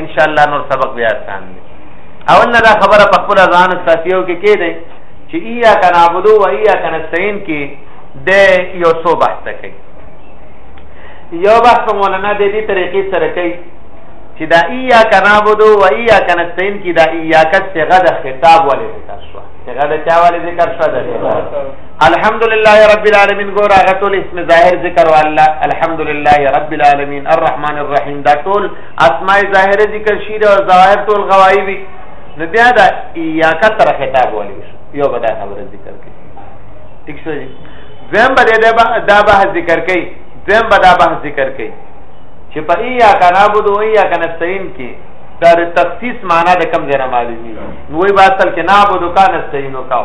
ان شاء الله نور سبق بیا آسان دی اول نه دا خبره په خپل ځان ساتیو کې کې دی چې ایا کنا عبدو و ایا کنا سین کې د یو څو بحث کوي یو بحث مولانا د دې طریقې سره کوي چې دا ایا کنا عبدو و ایا کنا سین کې دا ایا کا څنګه د خطاب ولې ذکر شو څنګه د چا ولې ذکر شو الحمدلله رب العالمین ګور هغه ټول اسم ظاهر ذکر والله الحمدلله رب العالمین الرحمن الرحیم دا ټول اسماء ظاهره ذکر شي او ظاهر ټول غوایي وي نو بیا دا یا کتر خطاب ولي یو بدا خبره ذکر کوي ٹھیک شو جی زم بده دا به ذکر کوي زم بدا به ذکر کوي چې په یا کنا بده او یا کنا سین کې دا تخصیص معنا د کم ځای نه معلومي نو وی باسل کې نه بده کان سینو کاو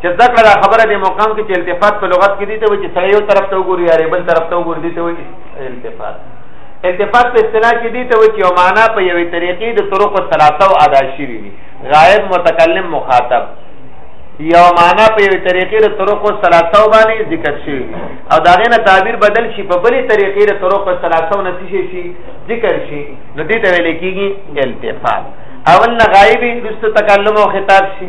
چې زده کړه دا خبره دې مقام کې چې التفات په لغت کې دي ته چې سړی یو طرف ته وګوري یا بل طرف ته وګوري دي ته وایي التفات التفات په اصطلاح کې دي ته وایي چې یو معنا په یوې طریقې د طرق الثلاثه او ادا شي دي غائب متکلم مخاطب یو معنا په یوې طریقې د طرق الثلاثه باندې ذکر شي او دا غنه تعبیر بدل شي په بلې طریقې د طرق الثلاثه نه شي ذکر شي نو دې ته ویل کېږي التفات اول نه غایبی رست تکلم او خطاب شي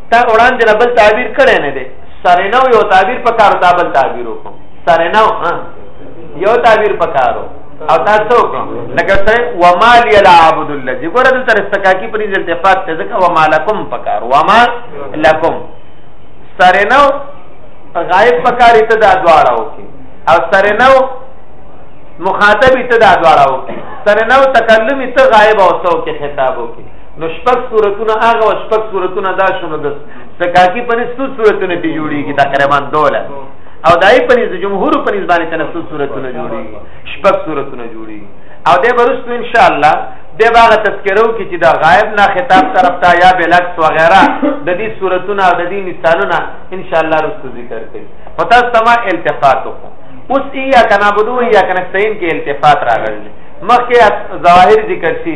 تا وړاندې نه بل تعبیر کړی نه دی سرنو یو تعبیر په کارو تا بل تعبیر وکړو سرنو ها یو تعبیر په کارو او تاسو وکړو لکه سره و مال یلا عبد الذی ګوره د تر استکاکی په دې التفات ته ځکه و مالکم په کار و ما لکم سرنو غایب په کار ته دا دواړه وکي او سرنو مخاطب ته دا دواړه وکي سرنو تکلم ته غایب او سو کې خطاب وکي نو شپږ صورتونه هغه او شپږ صورتونه دا شنو د سکاکی په نسبت څو صورتونه دی جوړیږي تقریبا دوله او دای په نسبت جمهور په نسبت باندې تنسو صورتونه جوړیږي شپږ صورتونه جوړیږي او د برستو ان شاء الله د باغ تذکرو کې چې دا غائب نه خطاب طرف ته یا بلکس وغیرہ د دې صورتونه او د دې مثالونه ان شاء الله رسو ذکر کړي پتا سما التفات وکړو اوس یا کنا بدو یا کنا سین کې التفات راغلی مخکې ظواهر ذکر شي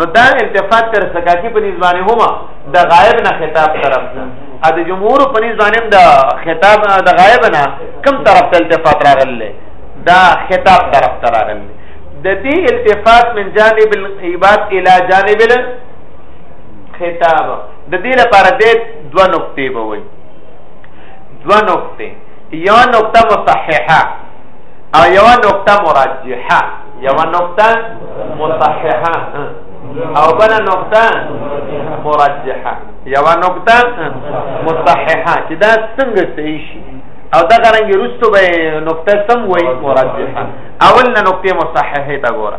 نو دا التفات تر سکاکی په نسبانه هما د غایب نه خطاب طرف ته ا د جمهور په نسبانه د خطاب د غایب نه کم طرف ته التفات راغله دا خطاب طرف ته راغله د دې التفات من جانب العباد الى جانب الخطاب د دې لپاره د دوه نقطې به وي دوه نقطې یو نقطه مصححه او یو نقطه مرجحه یو نقطه مصححه او بل نقطه مرجحه یو نقطه مصححه چې دا څنګه صحیح شي او دا غرنګ رستو به نقطه سم وای مرجحه اول نه نقطه مصححه تا ګوره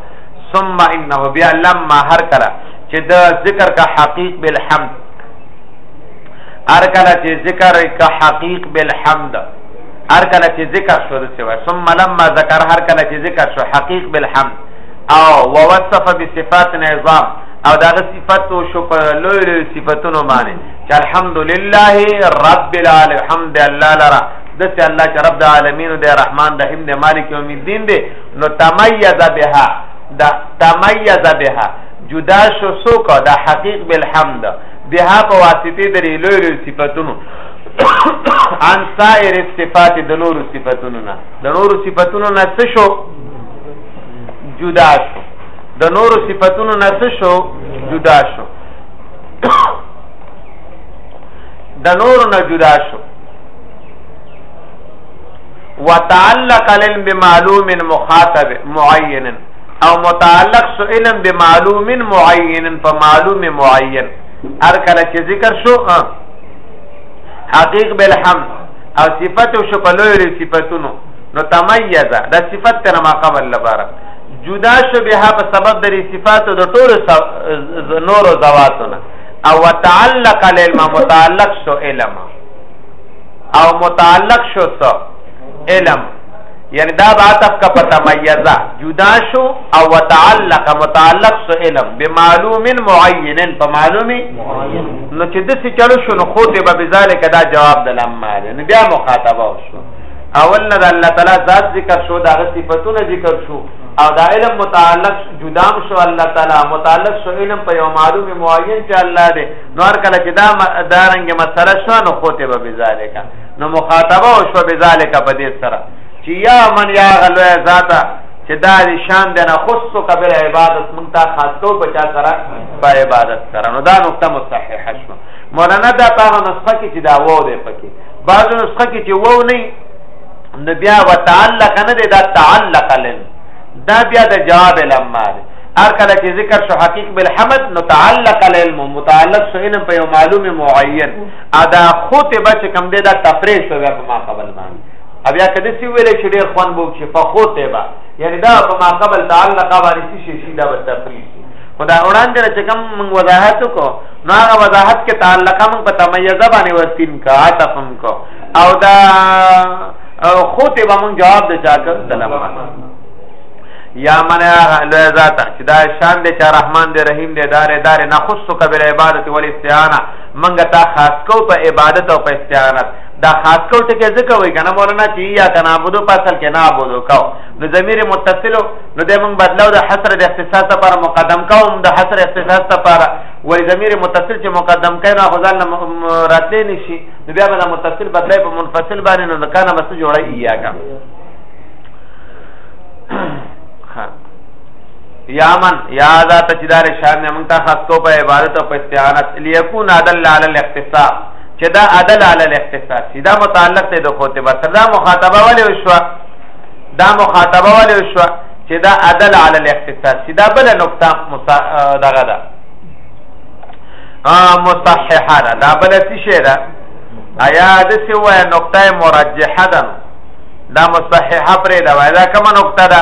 ثم انه بیا لما هر کړه چې دا ذکر کا حقیق بالحمد هر کله چې ذکر کا حقیق بالحمد هر کله چې ذکر شو د سیوا ثم لما ذکر هر کله چې ذکر شو حقیق بالحمد او ووصف بصفات نظام او داغه صفات او شو په لوی لوی صفاتونو باندې چې الحمدلله رب العالمین حمد الله لرا دته الله چې رب العالمین او د رحمان د حمد مالک یوم الدین دی نو تمیز بها دا تمیز بها جدا شو سو کا دا حقیق بالحمد بها په واسطه د لوی لوی صفاتونو ان سائر صفات د نور صفاتونو نه د نور صفاتونو نه څه شو جدا شو د نور صفاتونو نه څه شو جدا شو د نور نه جدا شو وتعلق العلم بمعلوم مخاطب معين او متعلق شو علم بمعلوم معين په معلوم معين هر کله چې ذکر شو حقیق بالحم او صفت شو په لوی لوی صفاتونو نو تمیز دا صفت تر ما قبل لپاره جدا شو به په سبب د صفات د ټول نور زواتونه او تعلق العلم متعلق شو علم او متعلق شو علم یعنی دا عطف کا په تمیزا جدا شو او وتعلق متعلق سو علم بمعلوم معین په معلومی نو چې د څه چلو شو نو خوته به بذالک دا جواب د لمه ده نو بیا مخاطبه وشو اول نه الله تعالی ذات ذکر شو دا صفاتونه ذکر شو او دا علم متعلق جدام شو الله تعالی متعلق شو علم په یو معلوم معین چې الله دی نو هر کله چې دا دارنګ مسله شو نو خوته به بذالک نو مخاطبه او شو بذالک په دې سره چې یا من یا غلوه ذاته چې دا نشان دی نه خص قبل عبادت مونږ ته خاص کو په چا سره په عبادت سره نو دا نقطه مصحح شو مولانا دا په نسخه کې چې دا وو دی پکې بعض نسخه کې چې وو نه نو بیا وتعلق نه دی دا تعلق لن دا بیا د جواب لمه دی هر کله چې ذکر شو حقیق بالحمد نو تعلق العلم متعلق شو علم په یو معلوم معین ادا خطبه چې کم دی دا تفریح شو بیا په ما قبل باندې بیا کده سی ویل چې ډیر خوان بو چې په خطبه یعنی دا په ما قبل تعلق باندې شي شي دا به تفریح شي خدا وړاندې چې کم موږ وضاحت کو نو هغه وضاحت کې تعلق موږ په تمیزه باندې وستین کا تفهم کو او دا خطبه موږ جواب د چا کړ سلام یا من لوی ذات چې دا شان دې چې رحمان دې رحیم دې دار دار نخص کبر عبادت والاستعانه منګه تا خاص کو په عبادت او په استعانت دا خاص کو ټکه ځکه وای کنه مولانا چې یا کنه عبادت په اصل کې نه عبادت کو نو ضمیر متصل نو د موږ بدلو د حصر د اختصاص لپاره مقدم کوم د حصر اختصاص لپاره وای ضمیر متصل چې مقدم کینو خو ځان راتلې نشي نو بیا به متصل بدلای په منفصل باندې نو کنه بس جوړه یا کنه یا من یا ذات چې دار شان نه مونږ ته خاص کو په عبادت او په استعانت لیکون عدل علی الاختصاص چې دا عدل علی الاختصاص دا متعلق دی د خطبه سره دا مخاطبه ولې وشو دا مخاطبه ولې وشو چې دا عدل علی الاختصاص دا بل نقطه دغه ده مصححه ده دا بل څه شی ده آیا د څه وای نقطه مرجحه ده دا مصححه پرې دا وای دا کومه نقطه ده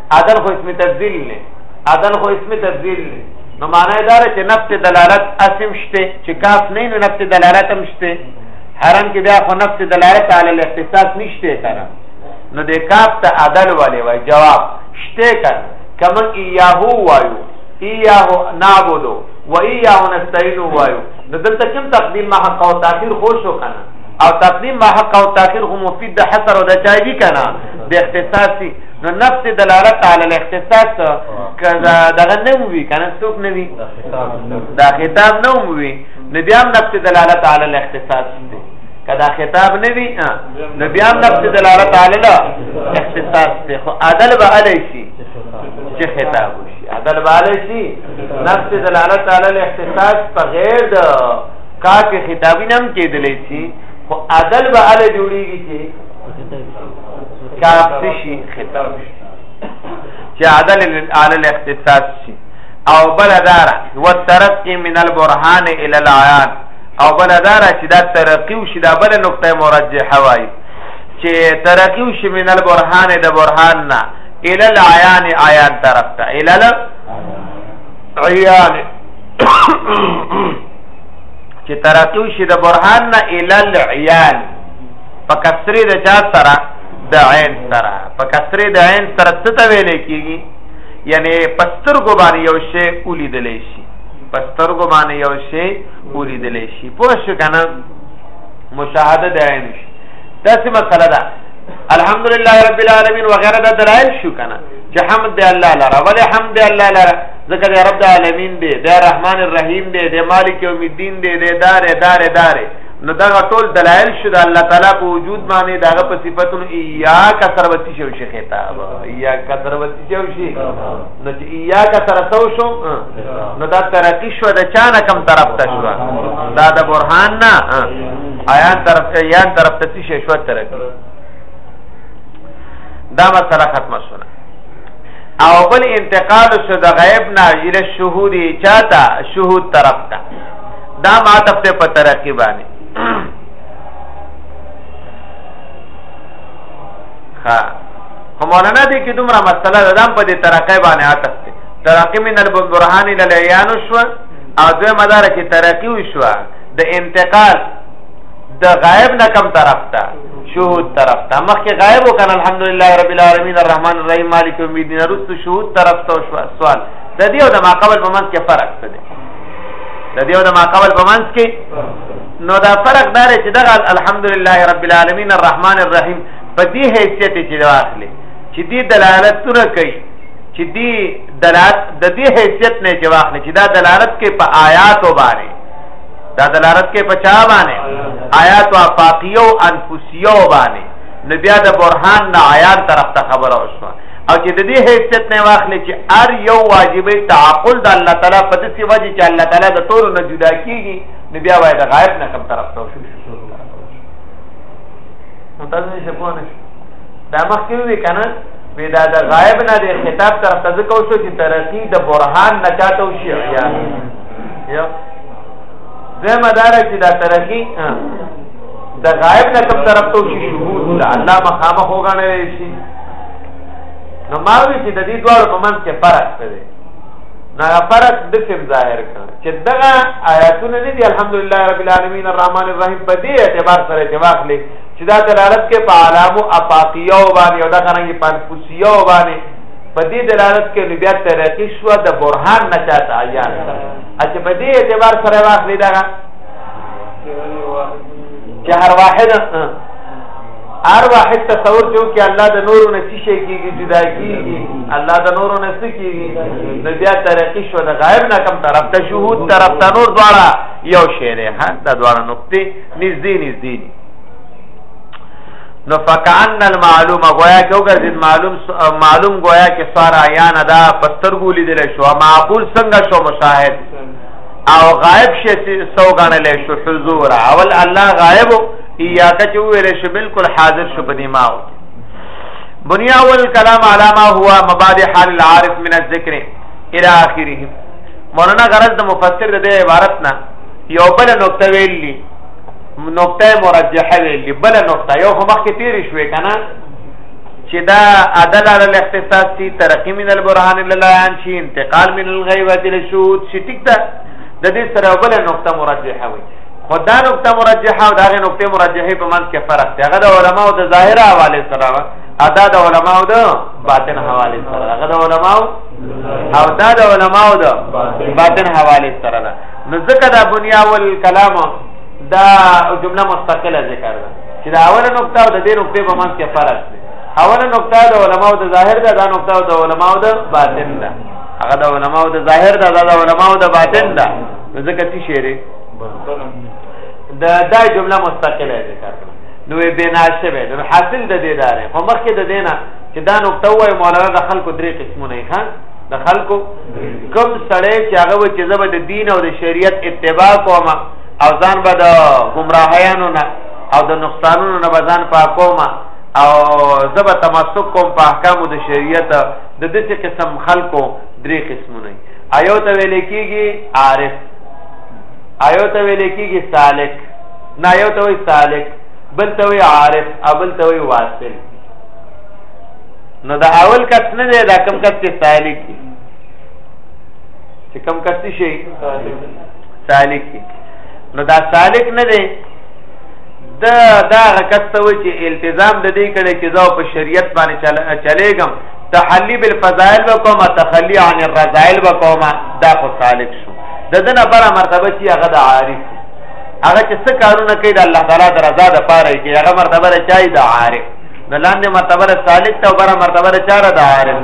عدن خو اسم تبدیل نه عدن خو اسم تبدیل نه نو معنی دا چې نفس دلالت اسم شته چې کاف نه نو نفس دلالت هم شته حرم کې بیا خو نفس دلالت علی الاختصاص نشته کنه نو د کاف ته عدل والے وای جواب شته کنه کمن ایاهو وایو ایاهو نعبدو و ایاهو نستعین وایو نو دلته کوم تقدیم ما حق او تاخير خو شو کنه او تقدیم ما حق او تاخير هم مفید د حصر او د چایګی کنه د اختصاصي نو نفس د دلالت علی الاختصاص کذا دغه نه وی کنه څوک نه وی دا خطاب نه وی نو بیا هم نفس دلالت علی الاختصاص دی کدا خطاب نه وی نو بیا هم نفس دلالت علی الاختصاص دی خو عدل به علی شي چې خطاب وشي عدل به علی شي نفس دلالت علی الاختصاص په غیر د کا کې خطابی نم کېدلی شي خو عدل به علی جوړیږي چې کاف څه شي خطاب شي چې عدل للآل الاختصاص شي او بل دارا والترقي من البرهان الى العيان او بل دارا چې دا ترقي او شي دا بل نقطه مرجحه وای چې ترقي او شي من البرهان د برهان نه الى العيان عيان طرف ته الى العيان چې ترقي او شي د برهان نه الى العيان په کسری د چا سره د عین سره په کسری د عین سره څه ته ویل کیږي یعنی پستر کو باندې یو شی ولیدل شي پستر کو باندې یو شی ولیدل شي پوه شو کنه مشاهده د عین شي دا څه مسله ده الحمدلله رب العالمین وغیرہ د دلایل شو کنه چې حمد دی الله لره ولی حمد دی الله لره ځکه دی رب العالمین دی دی رحمان الرحیم دی دی مالک یوم الدین دی دی دار دار دار, دار نو دا ټول دلایل شو د الله تعالی په وجود باندې داغه په صفاتونو ایاک سره وتی شو شي خطاب ایاک سره وتی شو شي نو چې ایاک سره سو شو نو دا ترقی شو د چانه کم طرف ته شو دا د برهان نه آیان طرف ته یان طرف ته شي شو ترقی دا مسله ختمه شوه او بل انتقال شو د غیب نه اله شهودی چاته شهود طرف ته دا معطف ته په ترقی باندې ها خو مولانا دې کې دومره مسله ده دام په دې ترقی باندې عطف ته ترقی من البرهان الى العيان شو او دوی مدار چې ترقی وشو د انتقال د غائب نه کم طرف ته شهود طرف ته مخکې غائب وکړ الحمدلله رب العالمین الرحمن الرحیم مالک یوم الدین رسو شهود طرف ته سوال د دې او د ما قبل په منځ کې فرق څه دی د دې او د ما قبل په منځ کې نو دا فرق دا دی چې دغه الحمدلله رب العالمین الرحمن الرحیم په دې حیثیت کې دا اخلي چې دې دلالت تر کوي چې دې دلالت د دې حیثیت نه چې واخلي چې دا دلالت کې په آیات باندې دا دلالت کې په چا باندې آیات او فاقیو انفسیو باندې نو بیا د برهان نه آیات طرف ته خبره وشوه او چې د دې حیثیت نه واخلې چې هر یو واجبې تعقل د الله تعالی په دې سیوا چې الله تعالی د ټولو نه جدا کیږي نو بیا وای د غایب نه کوم طرف ته شو نو تاسو نشه پوه نشه دا مخکې وی کنه وی دا د غایب نه د خطاب طرف ته ځکه وشو چې ترقی د برهان نه چاته وشي یا یا زمه دار چې دا ترقی د غایب نه کوم طرف ته وشي شهود الله مخامخ وګڼل شي نو ما وی چې د دې دواړو په منځ کې فرق څه دی نو هغه فرق د کوم ظاهر کړ چې دغه آیاتونه نه دي الحمدلله رب العالمین الرحمن الرحیم په دې اعتبار سره چې واخلې چې دا دلالت کې په علامو افاقیه او باندې او دا څنګه په انفسیه او باندې په دې دلالت کې نو بیا ترقی شو د برهان نه چاته عیان اچ په دې اعتبار سره واخلې دا چې هر واحد هر واحد تصور چې وکړي الله د نورو نه څه شي کېږي جدا کېږي الله د نورو نه څه کېږي نو بیا ترقي شو د غایب نه کم طرف ته شهود طرف ته نور دواړه یو شی دی ها دا دواړه نقطې نږدې نږدې دي نو فکان المعلوم گویا کې وګرځید معلوم معلوم گویا کې سار عیان ادا پسترګو لیدل شو معقول څنګه شو مشاهد او غائب شې سوګانلې شو حضور اول الله غائب ایاک چې ویل شي بالکل حاضر شو په دماغ بنیا اول کلام علامه هوا مبادئ حال العارف من الذکر الى اخره مولانا غرض د مفسر د عبارت نه یو بل نقطه ویلی نقطه مرجحه ویلی بل نقطه یو خو مخکې تیر شوې کنه چې دا عدل علی الاختصاص تی ترقی من البرهان للعیان شي انتقال من الغیبه للشهود شي ټیک ده د دې سره بل نقطه مرجحه وي خدا نقطه مرجحه او دغه نقطه مرجحه په منځ کې فرق دی هغه د علماو د ظاهره حواله سره ادا د علماو د باطن حواله سره هغه د علماو او دا د علماو د باطن حواله سره ده نو ځکه دا بنیا ول کلام دا جمله مستقله ذکر ده چې دا اوله نقطه او د دې نقطه په منځ کې فرق دی اوله نقطه د علماو د ظاهر ده دا نقطه د علماو د باطن ده هغه د علماو د ظاهر ده دا د علماو د باطن ده ځکه چې شعر دا دا جمله مستقله ذکر کړه نو بنا شوه نو حاصل د دې دار خو مخکې د دینه چې دا نقطه وای مولانا د خلکو درې قسمونه یې خان د خلکو کم سړی چې هغه و چې زبر د دین او د شریعت اتباع کوم او ځان به د گمراهیانو نه او د نقصانونو نه به ځان پاکوم او زبر تمسک کوم په احکامو د شریعت د دې قسم خلکو درې قسمونه ایو ته ویل کېږي عارف ایو ته ویل کېږي سالک نه یو ته وی سالک بل ته وی عارف ابل ته وی واصل نو دا اول کس نه دی دا کم کس کې سالک دی چې کم کس شي سالک دی نو دا سالک نه دی دا دا کس ته وی چې التزام د دې کړي چې زه په شریعت باندې چلېږم تحلی بالفضائل وکوما تخلی عن الرذائل وکوما دا خو سالک شو د دنه بر مرتبه چې هغه د عارف هغه چې څه کارونه کوي د الله تعالی د رضا د پاره کې هغه مرتبه چای د عارف د لاندې مرتبه سالک ته بر مرتبه چاره د عارف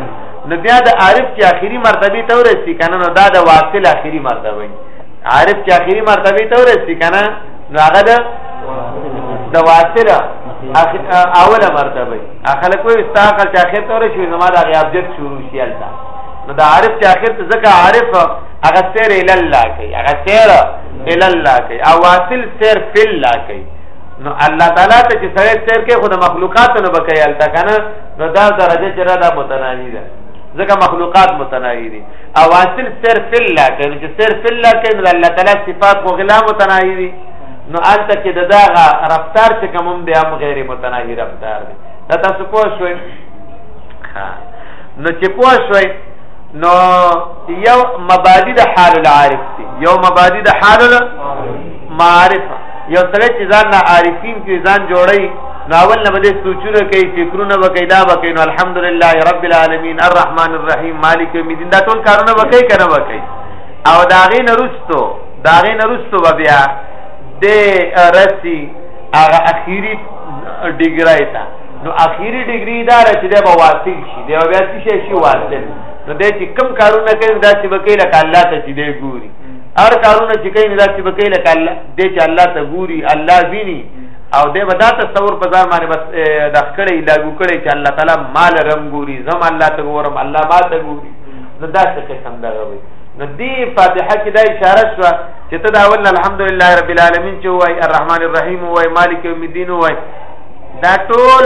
نو بیا د عارف چې اخیری مرتبه ته ورسي کنه نو دا د واصل اخیری مرتبه وي عارف چې اخیری مرتبه ته ورسي کنه نو هغه د د واصل اوله مرتبه اخلک وي استاقل چې اخر ته ورسي نو ما د غیاب جت شروع شي البته نو دا عارف چې اخر ته ځکه عارف هغه سیر ال الله کوي هغه سیر ال الله کوي او واصل سیر فل الله کوي نو الله تعالی ته چې سره سیر کوي خو د مخلوقات نه بکای الته کنه نو دا درجه چې را ده متناهي ده ځکه مخلوقات متناهي دي او واصل سیر فل الله کوي چې سیر فل الله کوي نو الله تعالی صفات خو غلا متناهي دي نو الته کې دغه رفتار چې کوم دی هم غیر متناهي رفتار دی دا تاسو پوه شئ ها نو چې پوه شوي نو یو مبادی د حال العارف دی یو مبادی د حال المعارف یو سره چې ځان نه عارفین کې ځان جوړي نو اول نه بده سوچونه کوي فکرونه وکړي دا وکړي نو الحمدلله رب العالمین الرحمن الرحیم مالک یوم الدین دا ټول کارونه وکړي کنه وکړي او داغې نرستو داغې نرستو بیا د رسی هغه اخیری ډیګرای ته نو اخیری ډیګری دا چې دا به واصل شي دا بیا څه شي واصل نو دې چې کم کارونه کوي دا چې بکې لکه الله ته چې دی ګوري هر کارونه چې کوي دا چې بکې لکه الله دې چې الله ته ګوري الله ویني او دې به دا تصور په ځان باندې بس د خړې لاګو کړي چې الله تعالی مال رم ګوري زم الله ته ګورم الله ما ته ګوري نو دا څه قسم دا غوي نو دې فاتحه کې دا اشاره شو چې ته دا ول الحمدلله رب العالمین چې وای الرحمن الرحیم وای مالک یوم الدین وای دا ټول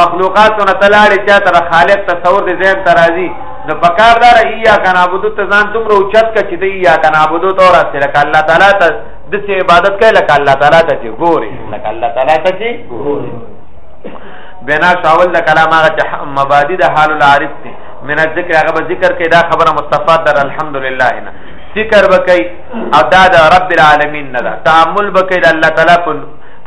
مخلوقات نه تلاړې چا تر خالق تصور دې ذهن ترازی نو پکار دار ایا کنا عبادت ته ځان تم روچت کچ دی ایا کنا عبادت اور سره ک الله تعالی ته د څه عبادت کوي لکه الله تعالی ته چې ګوري لکه الله تعالی ته چې ګوري بنا شاول د کلام هغه مبادی د حال العارف ته من ذکر هغه ذکر کې دا خبره مصطفی در الحمدلله نه ذکر وکي ادا د رب العالمین نه دا تعامل وکي د الله تعالی په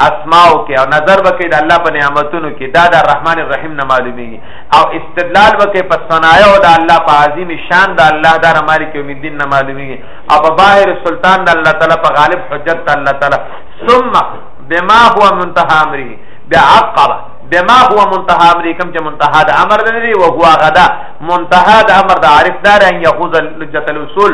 اسماو کې او نظر وکړي د الله په نعمتونو کې دا د الرحمن الرحیم نه معلومیږي او استدلال وکړي په صنایع او د الله په عظیم شان د الله د رحمان کې امید دین نه معلومیږي او په باهر سلطان د الله تعالی په غالب حجت د الله تعالی ثم بما هو منتهى امره بعقبه بما هو منتهى امره کوم چې منتهى د امر دی او هو غدا منتهى د امر د عارف دار ان یخوذ لجت الاصول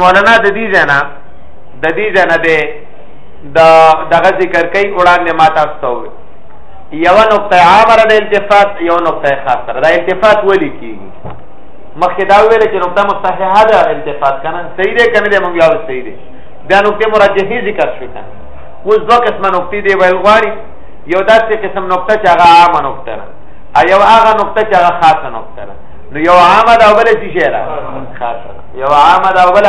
مولانا د دې ځنا د دې ځنا د دغه ذکر کوي وړاندې ما تاسو ته وي یو نقطه عامه د التفات یو نقطه خاصه د التفات ولي کیږي مخکې دا ویل چې نقطه مصححه ده التفات کنه صحیح ده کنه موږ یو صحیح ده دا نقطه مرجحه ذکر شو کنه اوس دوه قسمه نقطې دی ویل غواړي یو داسې قسم نقطه چې هغه عامه نقطه ده او یو هغه نقطه چې هغه خاصه نقطه ده نو یو عامه دا بل څه شي را خاصه یو عامه دا بل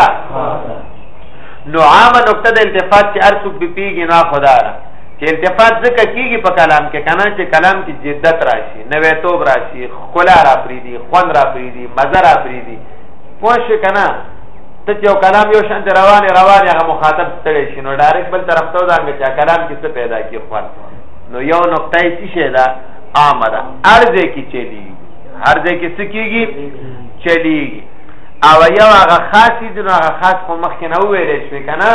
نو عامه نقطه د التفات چې ارسو به پیږي نه خدا را چې التفات ځکه کیږي په کلام کې کنه چې کلام کې جدت راشي نوې توب راشي خلا را پریدي خوند را پریدي مزه را پریدي پوښ کنه ته یو کلام یو شان روان روان هغه مخاطب ستړي شي نو ډایرک بل طرف ته ځان کې کلام کې څه پیدا کی خوان نو یو نقطه یې څه ده عامه ده ارزه کې چلی هر ځای کې څه کېږي چلیږي او یو هغه خاص دي نو هغه خاص خو مخکې نه وویل شوې که نه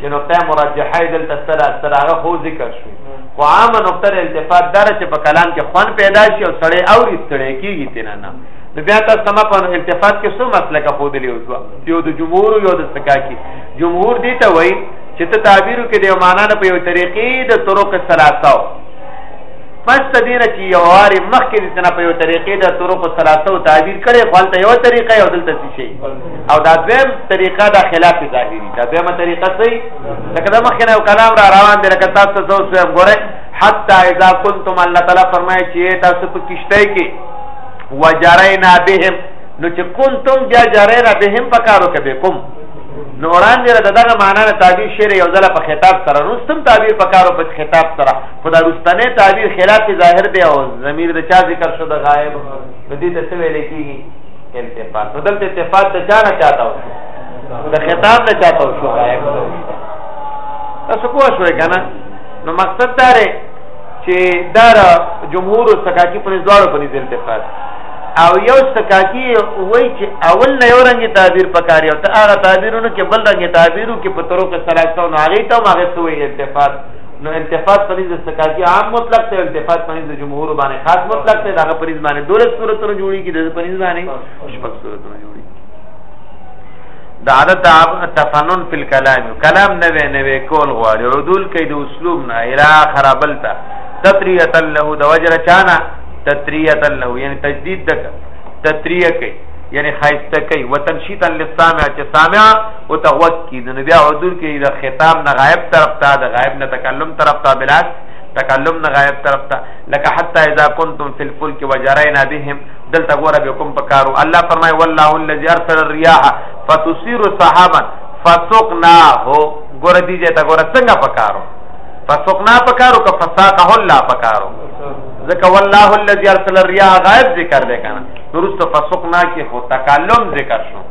چې نقطه مرجحه یې دلته سره سره هغه خو ذکر شو خو عامه نقطه التفات دا چې په کلام کې خوان پیدا شي او سړی اوري ستړی کېږي تېنه نه نو بیا تاسو سما په التفات کې څو مسلک ښودلې او دوه یو د جمهور یو د سکاکی جمهور دي ته وایي چې ته تعبیرو کې د معنا نه په یو طریقې د طرق ثلاثه پس ته دینه چې یو واري مخکې د تنه په یو طریقې د طرق ثلاثه او تعبیر کړي خو ته یو طریقه یو دلته شي او دا دویم طریقه دا خلاف ظاهری دا دویمه طریقه سي لکه دا مخکې یو کلام را روان دی لکه تاسو ته څه سم ګوره حتا اذا كنتم الله تعالی فرمایي چې تاسو په کشته کې وجرینا بهم نو چې كنتم جا جرینا بهم پکارو کې به کوم نوران دې دغه معنا نه تعبیر شعر یو ځله په خطاب سره نو ستم تعبیر پکارو په خطاب سره خدا رستنه تعبیر خلاف ظاهر دی او ضمیر د چا ذکر شو د غائب د دې ته څه ویل کیږي التفات نو دلته التفات د چا نه چاته وشو د خطاب نه چاته وشو غائب تاسو کوه شوې کنه نو مقصد دا دی چې دا جمهور سکاکی په نزدوړو په نزل التفات او یو سکاکی وای چې اول نه یو رنګي تعبیر پکاري او ته هغه تعبیرونو کې بل رنګي تعبیرو کې په ترو کې سره څو نه هغه ته هغه څه وي التفات نو التفات پنځ د سکاکی عام مطلق ته التفات پنځ د جمهور باندې خاص مطلق ته داغه پنځ باندې دولت صورتونه جوړي کی د پنځ باندې شپږ صورتونه جوړي دا عادت تفنن فی الكلام کلام نه وی نه وی کول غواړي عدول کې د اسلوب نه اله خرابلتا تطریه له د وجر چانا تطریه له یعنی تجدید دک تطریه کې یعنی خایسته کوي وتنشیتا للسامع چې سامع او ته غوږ کی د نبی عدول کې د خطاب نه غائب طرف ته د غائب نه تکلم طرف ته بلاک تکلم نه غائب طرف ته لکه حتا اذا كنتم في الفلك وجرينا بهم دلته ګوره به کوم پکارو الله فرمای والله الذي ارسل الرياح فتصير سحابا فسقناه ګوره دي ته ګوره څنګه پکارو فسقنا پکارو که فساقه الله پکارو ځکه والله الذي ارسل الرياح غائب ذکر دی کنه نورست فسقنا کې هو تکلم ذکر شو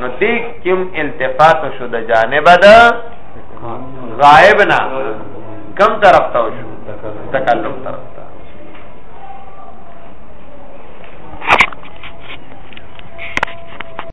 نو دې کوم التفات شو د جانب ده غائب نه کم طرف ته شو تکلم طرف ته